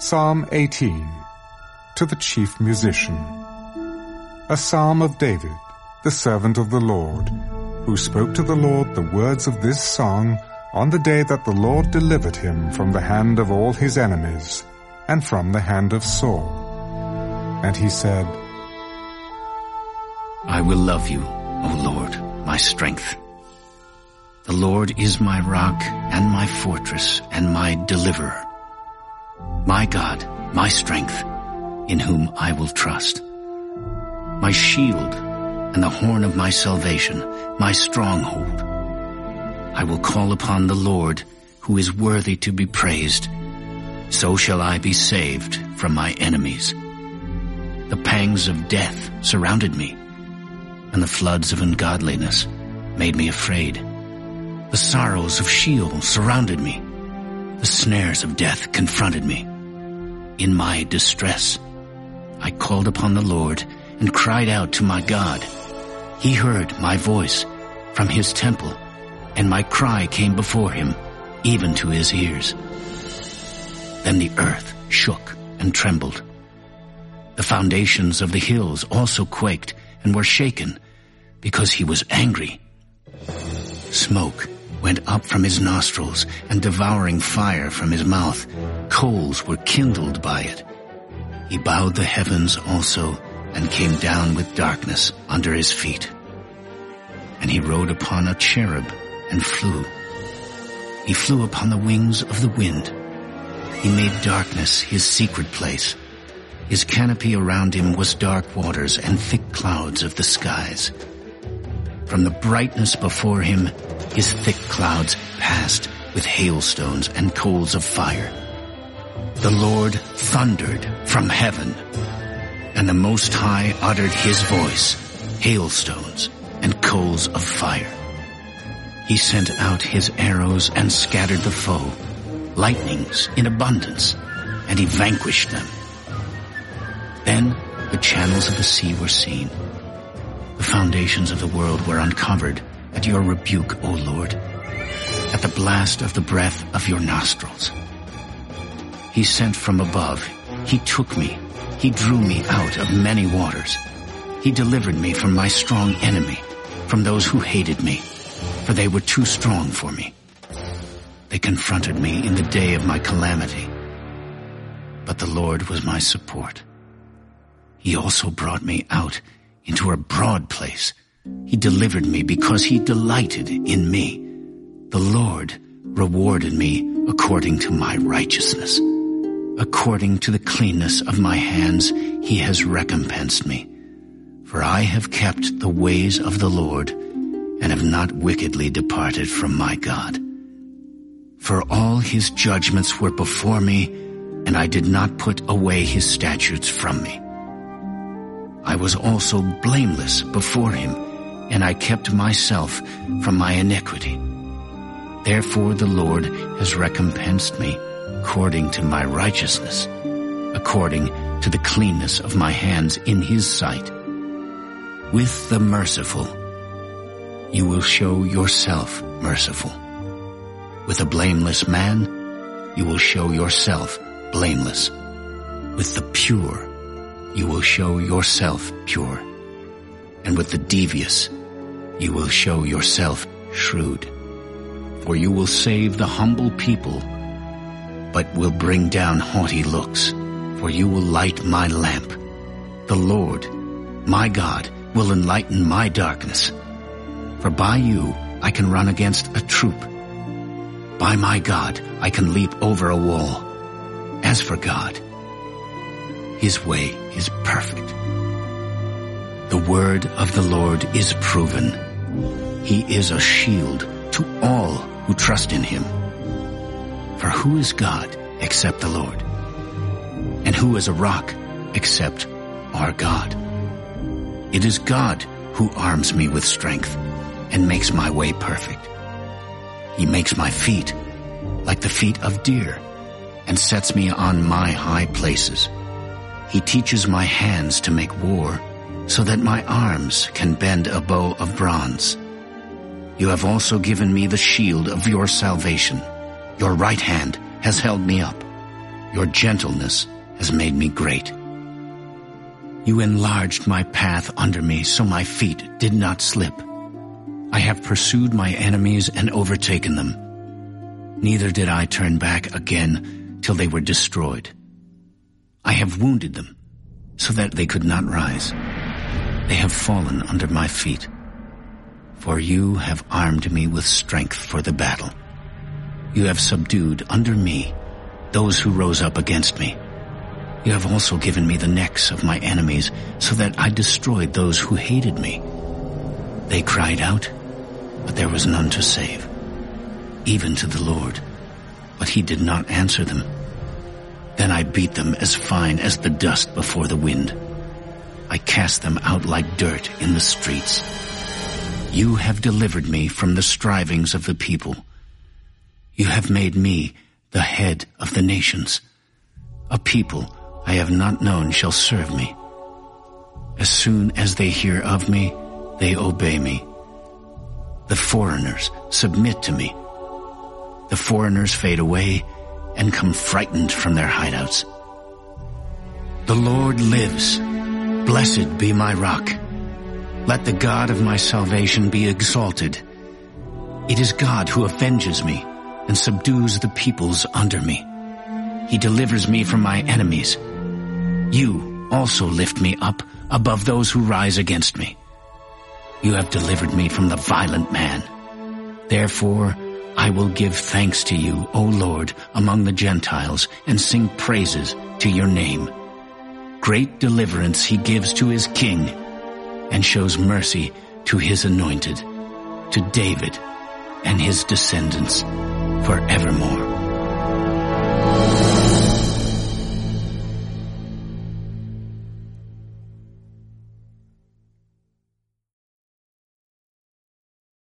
Psalm 18 To the Chief Musician A psalm of David, the servant of the Lord, who spoke to the Lord the words of this song on the day that the Lord delivered him from the hand of all his enemies, and from the hand of Saul. And he said, I will love you, O Lord, my strength. The Lord is my rock and my fortress and my deliverer my God, my strength, in whom I will trust. My shield and the horn of my salvation, my stronghold. I will call upon the Lord, who is worthy to be praised. So shall I be saved from my enemies. The pangs of death surrounded me, and the floods of ungodliness made me afraid. The sorrows of Sheol surrounded me. The snares of death confronted me. In my distress, I called upon the Lord and cried out to my God. He heard my voice from his temple, and my cry came before him, even to his ears. Then the earth shook and trembled. The foundations of the hills also quaked and were shaken, because he was angry. Smoke went up from his nostrils, and devouring fire from his mouth. Coals were kindled by it. He bowed the heavens also, and came down with darkness under his feet. And he rode upon a cherub, and flew. He flew upon the wings of the wind. He made darkness his secret place. His canopy around him was dark waters and thick clouds of the skies. From the brightness before him, his thick clouds passed with hailstones and coals of fire. The Lord thundered from heaven, and the Most High uttered his voice, hailstones and coals of fire. He sent out his arrows and scattered the foe, lightnings in abundance, and he vanquished them. Then the channels of the sea were seen the foundations of the world were uncovered at your rebuke, O Lord, at the blast of the breath of your nostrils. He sent from above. He took me. He drew me out of many waters. He delivered me from my strong enemy, from those who hated me, for they were too strong for me. They confronted me in the day of my calamity, but the Lord was my support. He also brought me out into a broad place. He delivered me because he delighted in me. The Lord rewarded me according to my righteousness. According to the cleanness of my hands, he has recompensed me. For I have kept the ways of the Lord and have not wickedly departed from my God. For all his judgments were before me, and I did not put away his statutes from me. I was also blameless before him, and I kept myself from my iniquity. Therefore the Lord has recompensed me according to my righteousness, according to the cleanness of my hands in his sight. With the merciful, you will show yourself merciful. With a blameless man, you will show yourself blameless. With the pure, you will show yourself pure, and with the devious you will show yourself shrewd. For you will save the humble people, but will bring down haughty looks, for you will light my lamp. The Lord, my God, will enlighten my darkness. For by you I can run against a troop. By my God I can leap over a wall. As for God, his way is perfect. The word of the Lord is proven. He is a shield to all who trust in him. For who is God except the Lord? And who is a rock except our God? It is God who arms me with strength and makes my way perfect. He makes my feet like the feet of deer and sets me on my high places. He teaches my hands to make war, so that my arms can bend a bow of bronze. You have also given me the shield of your salvation. Your right hand has held me up. Your gentleness has made me great. You enlarged my path under me so my feet did not slip. I have pursued my enemies and overtaken them. Neither did I turn back again till they were destroyed. I have wounded them so that they could not rise. They have fallen under my feet. For you have armed me with strength for the battle. You have subdued under me those who rose up against me. You have also given me the necks of my enemies so that I destroyed those who hated me. They cried out, but there was none to save, even to the Lord, but he did not answer them. Then I beat them as fine as the dust before the wind. I cast them out like dirt in the streets. You have delivered me from the strivings of the people. You have made me the head of the nations. A people I have not known shall serve me. As soon as they hear of me, they obey me. The foreigners submit to me. The foreigners fade away and come frightened from their hideouts. The Lord lives. Blessed be my rock. Let the God of my salvation be exalted. It is God who avenges me and subdues the peoples under me. He delivers me from my enemies. You also lift me up above those who rise against me. You have delivered me from the violent man. Therefore, I will give thanks to you, O Lord, among the Gentiles, and sing praises to your name. Great deliverance he gives to his king, and shows mercy to his anointed, to David and his descendants forevermore.